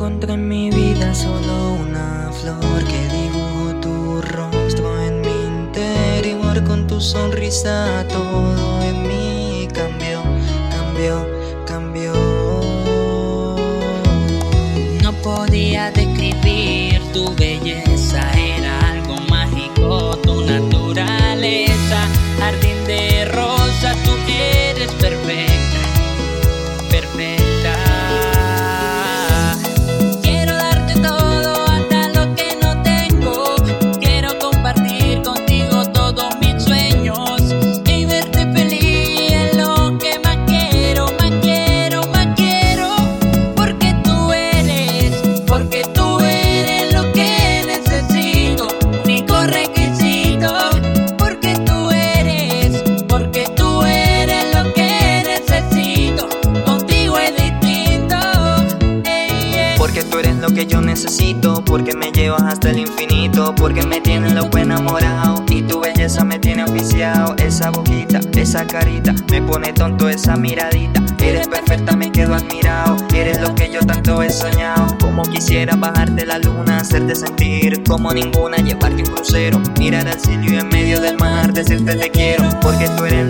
encontré en mi vida solo una flor que dibujó tu rostro en mi interior con tu sonrisa todo en mí cambió, cambió, cambió. No podía describir tu que yo necesito, porque me llevas hasta el infinito, porque me tienes loco enamorado y tu belleza me tiene oficiado. Esa boquita, esa carita, me pone tonto esa miradita. Eres perfecta, me quedo admirado, eres lo que yo tanto he soñado. Como quisiera bajarte la luna, hacerte sentir como ninguna, llevarte un crucero, mirar al cielo y en medio del mar, decirte te quiero, porque tú eres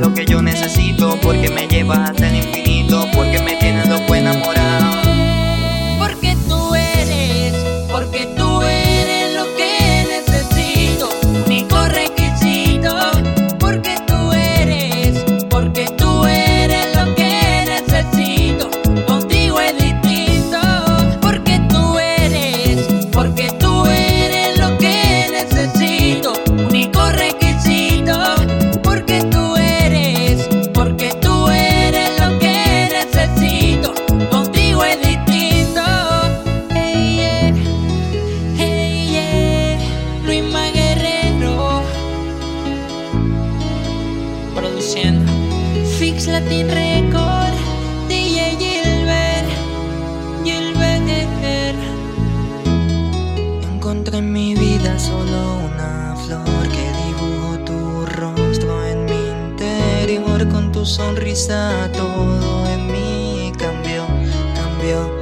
Latin Record, DJ Gilbert, Gilbert. Encontré en mi vida solo una flor que dibujó tu rostro en mi interior con tu sonrisa todo en mí cambió, cambió.